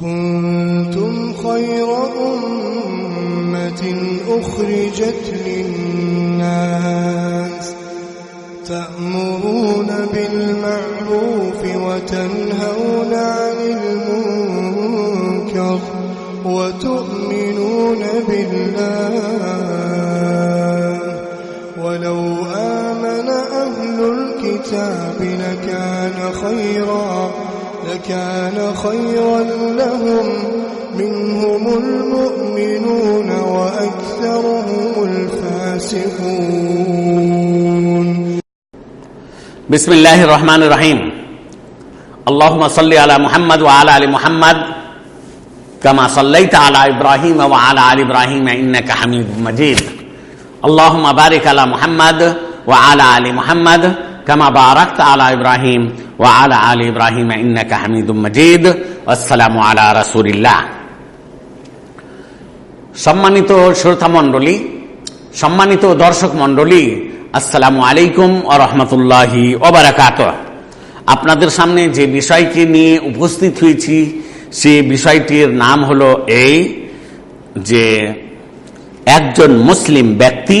كنتم خير أمة أخرجت للناس تأمرون بالمعروف وتنهون عن المنكر وتؤمنون بالله ولو آمن أهل الكتاب لكان خيرا لكان خيرا لهم. منهم المؤمنون وأكثرهم الفاسقون. بسم الله الرحمن الرحيم. اللهم صل على محمد وعلى آل محمد كما صليت على إبراهيم وعلى آل إبراهيم إنك حميد مجيد. اللهم بارك على محمد وعلى آل محمد কামা বারাক্ত আলা ইব্রাহিম ও আলা আল ইব্রাহিম ইন্নাকা হামিদুম মজিদ আসসালামু আলা রাসূলিল্লাহ সম্মানিত শ্রোতা মণ্ডলী, সম্মানিত দর্শক মণ্ডলী, আসসালামু আলাইকুম ও রহমতুল্লাহি ওবরাকাত আপনাদের সামনে যে বিষয়টি নিয়ে উপস্থিত হয়েছি সে বিষয়টির নাম হলো এই যে একজন মুসলিম ব্যক্তি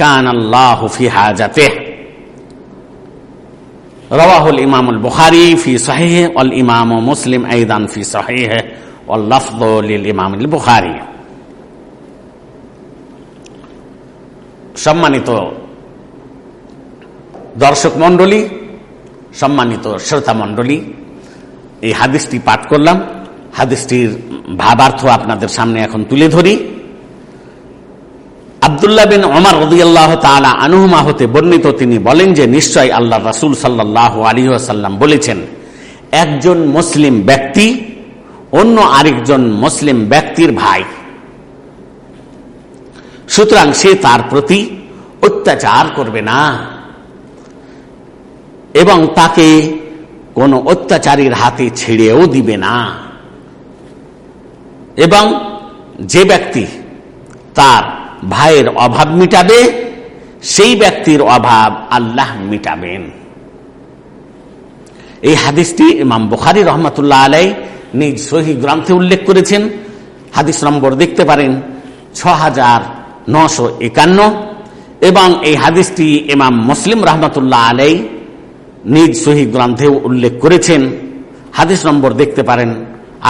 কান আল্লাহ ফি হাজাতে রওয়াহুল ইমাম আল বুখারি ফি সহিহ অল ইমাম মুসলিম আইদান ফি সহিহ অল লফজুল ইমাম আল বুখারি। সম্মানিত দর্শক মণ্ডলী, সম্মানিত শ্রোতা মন্ডলী এই হাদিসটি পাঠ করলাম। হাদিসটির ভাবার্থ আপনাদের সামনে এখন তুলে ধরি। আবদুল্লাহ বিন ওমর রদিয়াল্লাহ তালা আনুহুমা হতে বর্ণিত তিনি বলেন যে নিশ্চয় আল্লাহ রাসুল সাল্লাহ আলী বলেছেন, একজন মুসলিম ব্যক্তি অন্য আরেকজন মুসলিম ব্যক্তির ভাই। সুতরাং সে তার প্রতি অত্যাচার করবে না এবং তাকে কোনো অত্যাচারীর হাতে ছেড়েও দিবে না। এবং যে ব্যক্তি তার ভাইয়ের অভাব মিটাবে, সেই ব্যক্তির অভাব আল্লাহ মিটাবেন। এই হাদিসটি ইমাম বুখারি রহমতুল্লাহ আলাই নিজ সহি গ্রন্থে উল্লেখ করেছেন। হাদিস নম্বর দেখতে পারেন ছ হাজার নশো একান্ন এবং এই হাদিসটি ইমাম মুসলিম রহমতুল্লাহ আলাই নিজ সহি গ্রন্থেও উল্লেখ করেছেন। হাদিস নম্বর দেখতে পারেন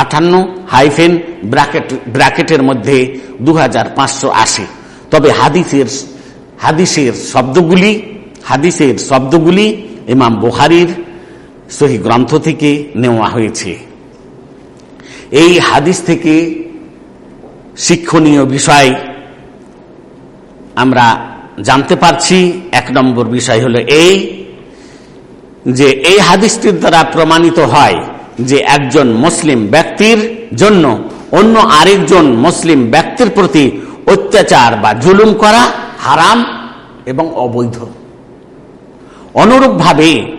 আটান্ন হাইফেন ব্র্যাকেট ব্র্যাকেটের মধ্যে দু হাজার পাঁচশো আশি। তবে হাদিসের হাদিসের শব্দগুলি হাদিসের শব্দগুলি ইমাম বুখারির সহি গ্রন্থ থেকে নেওয়া হয়েছে। এই হাদিস থেকে শিক্ষণীয় বিষয় আমরা জানতে পারছি। এক নম্বর বিষয় হলো এই যে এই হাদিসটির দ্বারা প্রমাণিত হয় যে একজন মুসলিম ব্যক্তির জন্য অন্য আরেকজন মুসলিম ব্যক্তির প্রতি অত্যাচার বা জুলুম করা হারাম এবং অবৈধ। অনুরূপভাবে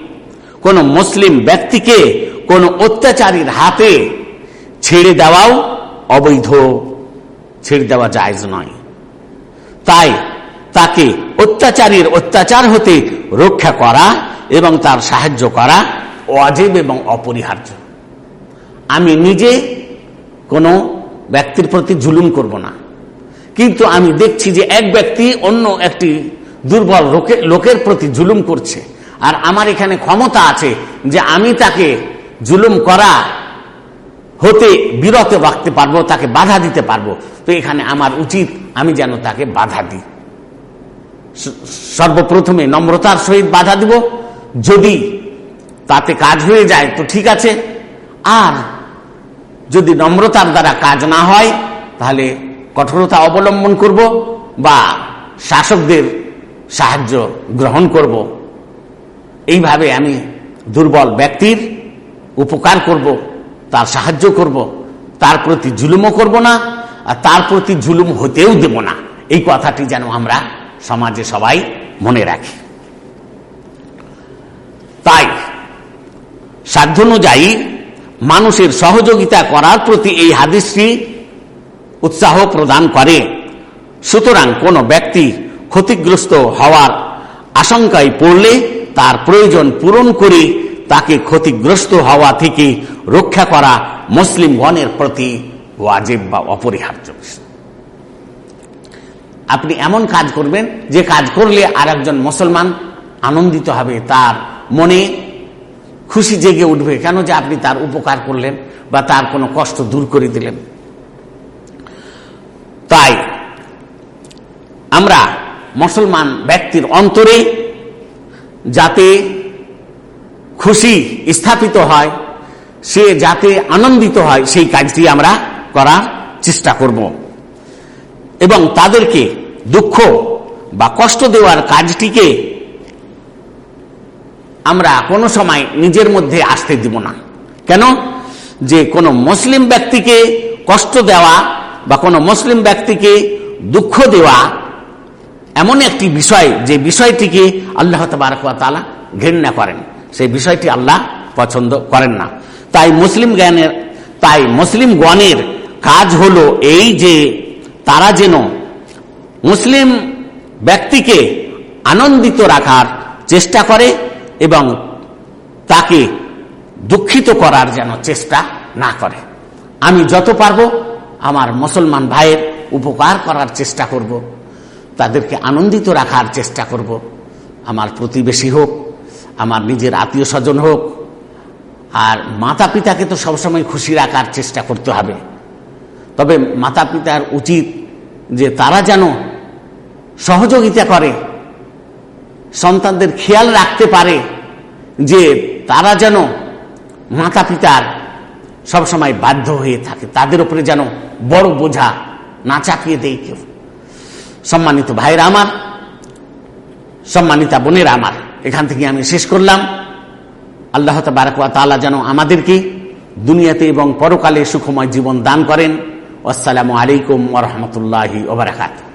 কোন মুসলিম ব্যক্তিকে কোন অত্যাচারীর হাতে ছেড়ে দেওয়াও অবৈধ, ছেড়ে দেওয়া জায়জ নয়। তাই তাকে অত্যাচারীর অত্যাচার হতে রক্ষা করা এবং তার সাহায্য করা অজেব এবং অপরিহার্য। আমি নিজে কোনো ব্যক্তির প্রতি জুলুম করব না। কিন্তু আমি দেখছি যে এক ব্যক্তি অন্য একটি দুর্বল লোকের প্রতি জুলুম করছে। আর আমার এখানে ক্ষমতা আছে যে আমি তাকে জুলুম করা হতে বিরত রাখতে পারব, তাকে বাধা দিতে পারব। তো এখানে আমার উচিত আমি যেন তাকে বাধা দিই। সর্বপ্রথমে নম্রতার সহিত বাধা দিব। যদি তাতে কাজ হয়ে যায় তো ঠিক আছে। আর যদি নম্রতার দ্বারা কাজ না হয়, তাহলে কঠোরতা অবলম্বন করব বা শাসকদের সাহায্য গ্রহণ করব। এইভাবে আমি দুর্বল ব্যক্তির উপকার করব, তার সাহায্য করব, তার প্রতি জুলুমও করব না, আর তার প্রতি জুলুম হতেও দেব না। এই কথাটি যেন আমরা সমাজে সবাই মনে রাখি। তাই সাধ্য অনুযায়ী মানুষের সহযোগিতা করার প্রতি এই হাদিসটি উৎসাহ প্রদান করে। সুতরাং কোনো ব্যক্তি ক্ষতিগ্রস্ত হওয়ার আশঙ্কায় পড়লে তার প্রয়োজন পূরণ করে তাকে ক্ষতিগ্রস্ত হওয়া থেকে রক্ষা করা মুসলিমগণের প্রতি ওয়াজেব বা অপরিহার্য আপনি এমন কাজ করবেন, যে কাজ করলে আর একজন মুসলমান আনন্দিত হবে, তার মনে খুশি জেগে উঠবে। কেন যে আপনি তার উপকার করলেন বা তার কোনো কষ্ট দূর করে দিলেন? তাই আমরা মুসলমান ব্যক্তির অন্তরে যাতে খুশি স্থাপিত হয়, সে যাতে আনন্দিত হয়, সেই কাজটি আমরা করার চেষ্টা করব। এবং তাদেরকে দুঃখ বা কষ্ট দেওয়ার কাজটিকে আমরা কোনো সময় নিজের মধ্যে আসতে দিব না। কেন? যে কোনো মুসলিম ব্যক্তিকে কষ্ট দেওয়া বা কোনো মুসলিম ব্যক্তিকে দুঃখ দেওয়া এমন একটি বিষয় যে বিষয়টিকে আল্লাহ তালা ঘৃণা করেন। সেই বিষয়টি আল্লাহ পছন্দ করেন না। তাই মুসলিম জ্ঞানের, তাই মুসলিম গণের কাজ হলো এই যে তারা যেন মুসলিম ব্যক্তিকে আনন্দিত রাখার চেষ্টা করে এবং তাকে দুঃখিত করার যেন চেষ্টা না করে। আমি যত পারব আমার মুসলমান ভাইয়ের উপকার করার চেষ্টা করব। তাদেরকে আনন্দিত রাখার চেষ্টা করব। আমার প্রতিবেশী হোক, আমার নিজের আত্মীয় স্বজন হোক, আর মাতা পিতাকে তো সবসময় খুশি রাখার চেষ্টা করতে হবে তবে মাতা পিতার উচিত যে তারা যেন সহযোগিতা করে, সন্তানদের খেয়াল রাখতে পারে যে তারা যেন মাতা পিতার সবসময় বাধ্য হয়ে থাকে। তাদের উপরে যেন বড় বোঝা না চাপিয়ে দেয় কেউ। সম্মানিত ভাইরা আমার, সম্মানিতা বোনেরা আমার, এখান থেকে আমি শেষ করলাম। আল্লাহ তাবারকুয়া তালা যেন আমাদেরকে দুনিয়াতে এবং পরকালে সুখময় জীবন দান করেন। আসসালামু আলাইকুম ওরহমতুল্লাহি ওবরাকাতু